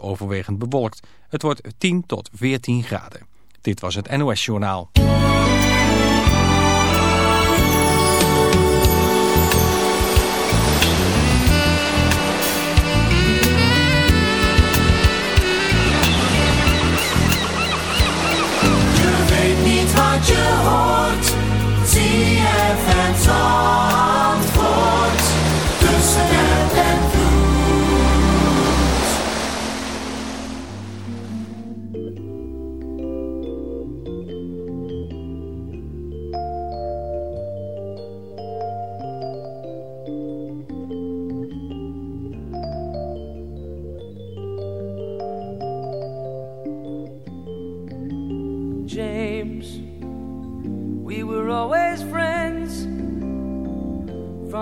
overwegend bewolkt. Het wordt 10 tot 14 graden. Dit was het NOS Journaal. Je weet niet wat je hoort.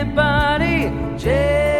anybody. James.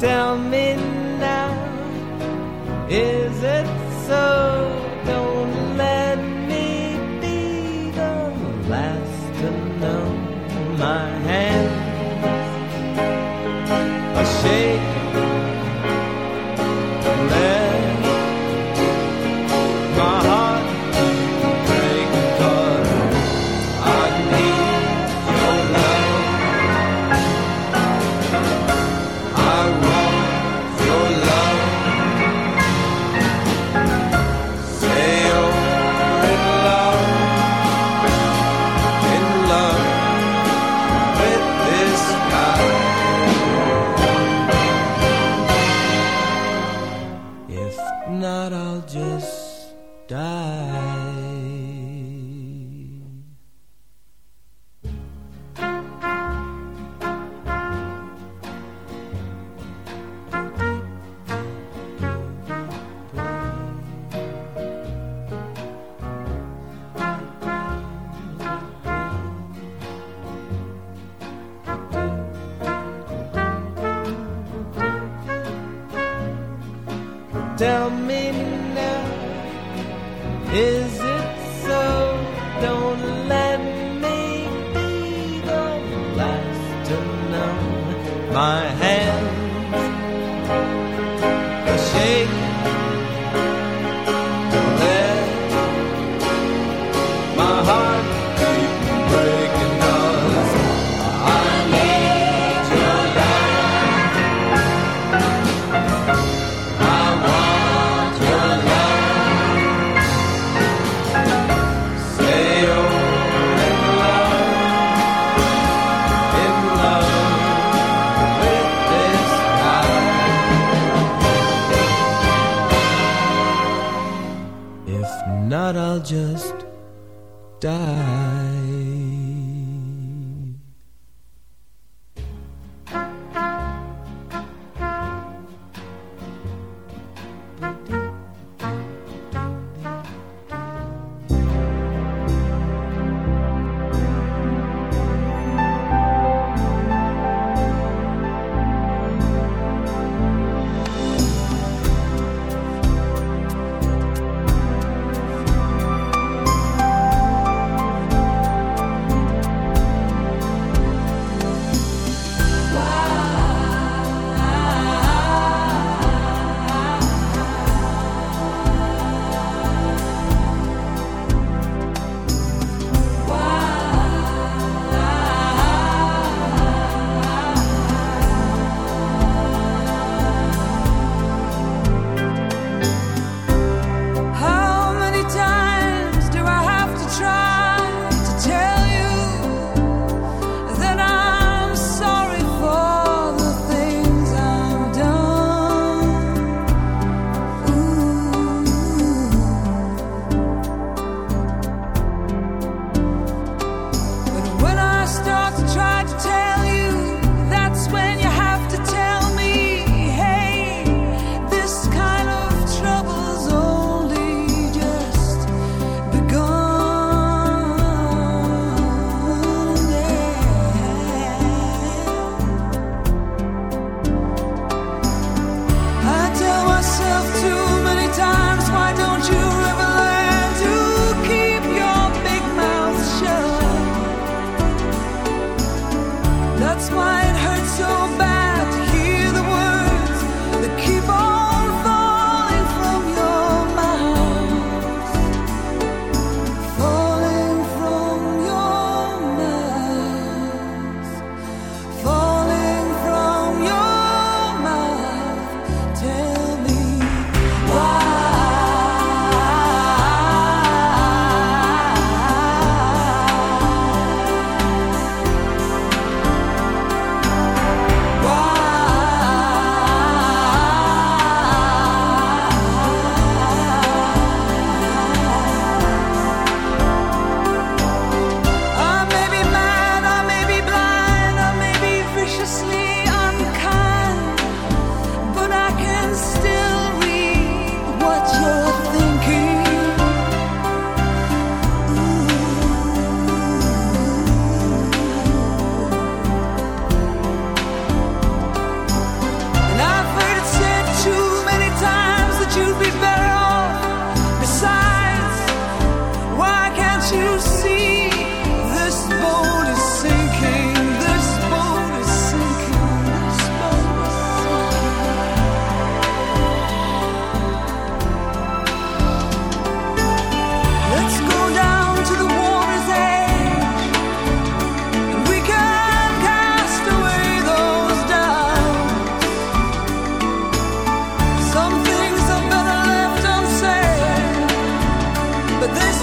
Tell me now,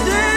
day.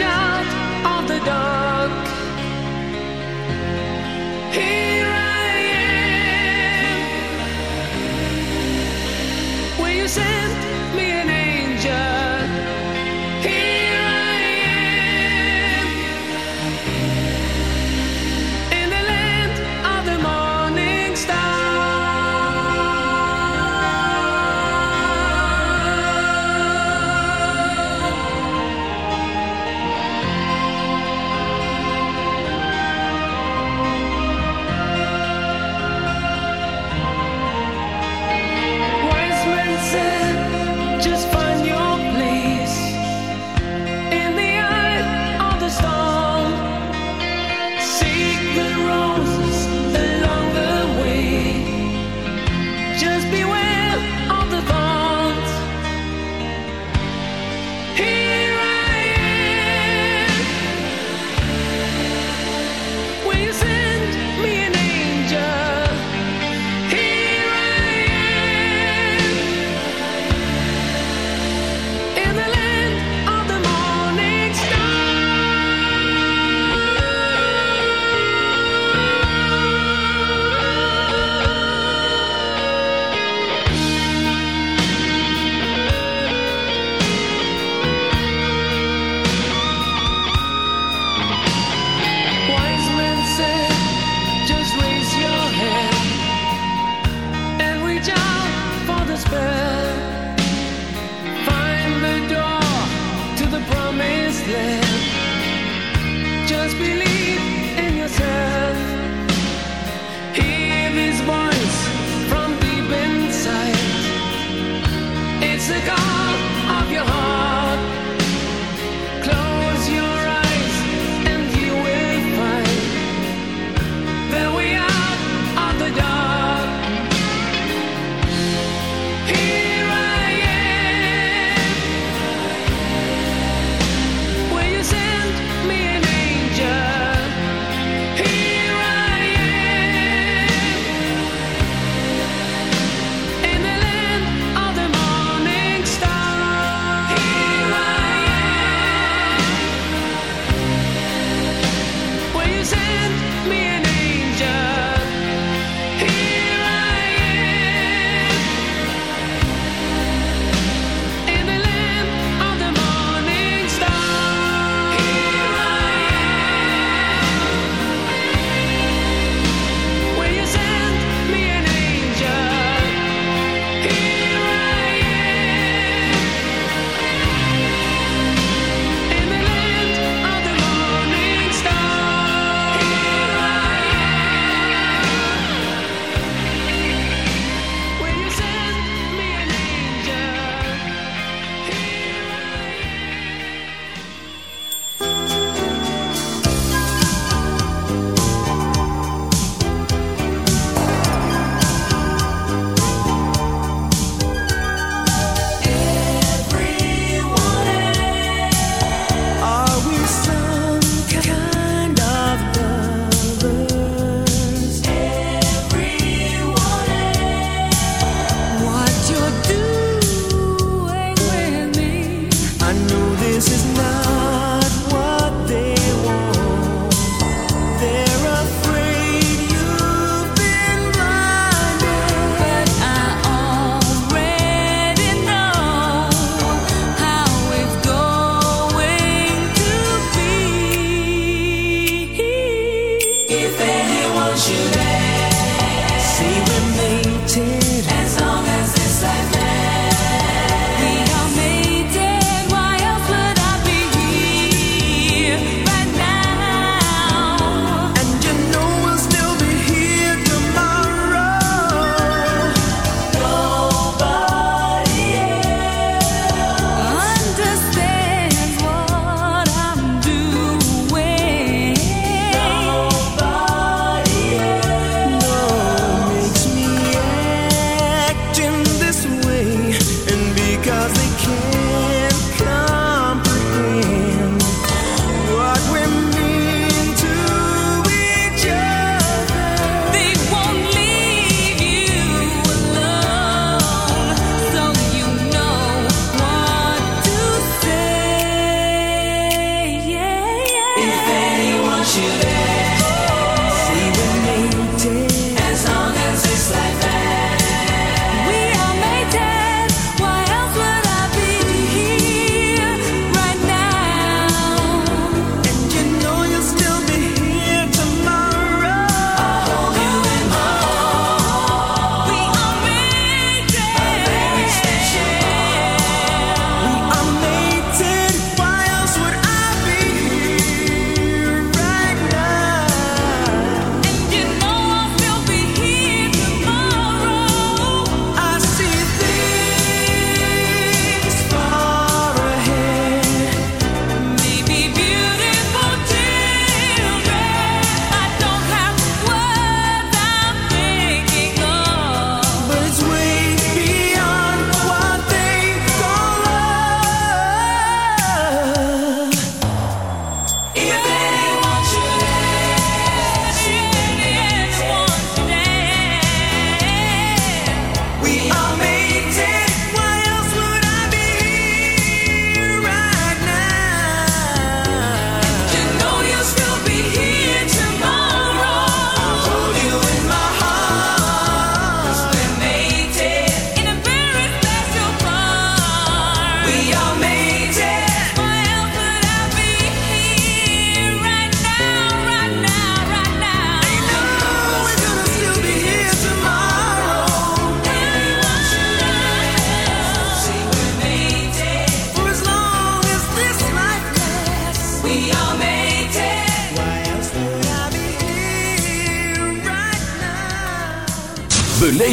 Out of the dark.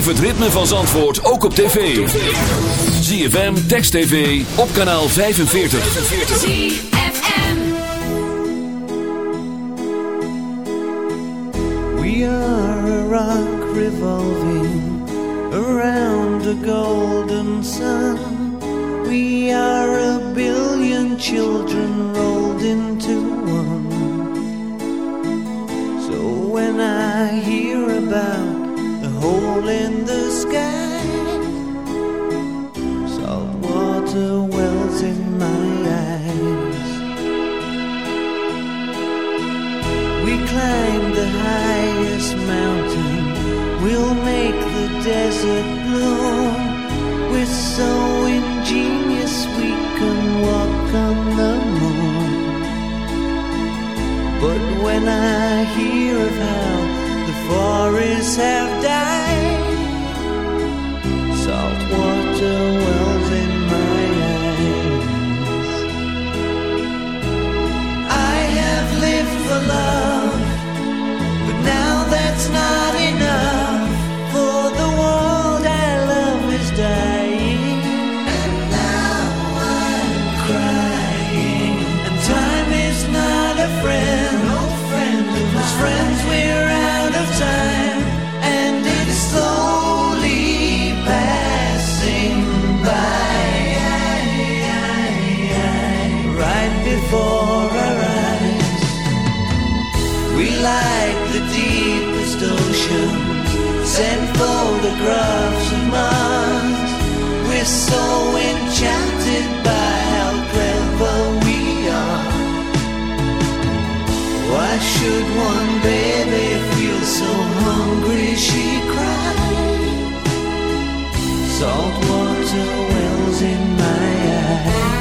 Beleef het ritme van Zandvoort ook op tv. ZFM, Text TV, op kanaal 45. We are a rock revolving around the golden sun. We are a billion children rolled into one. So when I hear about hole in the sky. Salt water wells in my eyes. We climb the highest mountain. We'll make the desert bloom. We're so ingenious we can walk on the moon. But when I hear of how forests have died, salt water wells in my eyes. I have lived for love, but now that's not. We like the deepest oceans, send photographs of Mars. We're so enchanted by how clever we are. Why should one baby feel so hungry? She cried. Salt water wells in my eyes.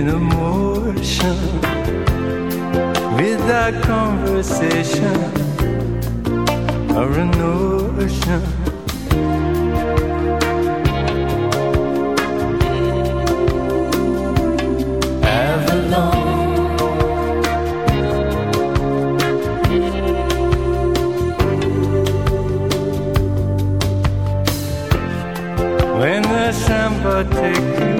In emotion without conversation or a notion. When the samba take you